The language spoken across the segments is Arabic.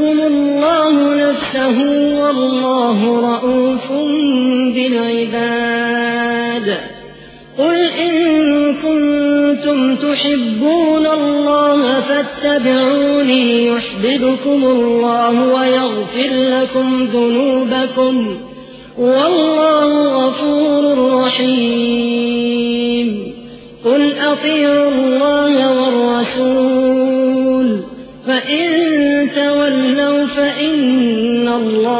الله نفسه والله رؤوف بالعباد قل إن كنتم تحبون الله فاتبعوني يحببكم الله ويغفر لكم ذنوبكم والله غفور رحيم قل أطيعوا الله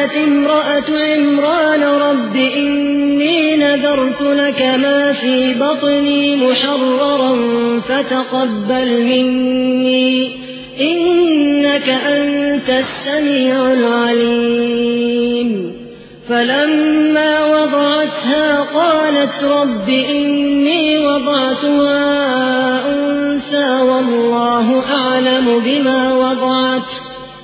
قالت امرأة عمران رب إني نذرت لك ما في بطني محررا فتقبل مني. إنك أنت السميع العليم. فلما وضعتها قالت رب إني وضعتها أنثى والله أعلم بما وضعت.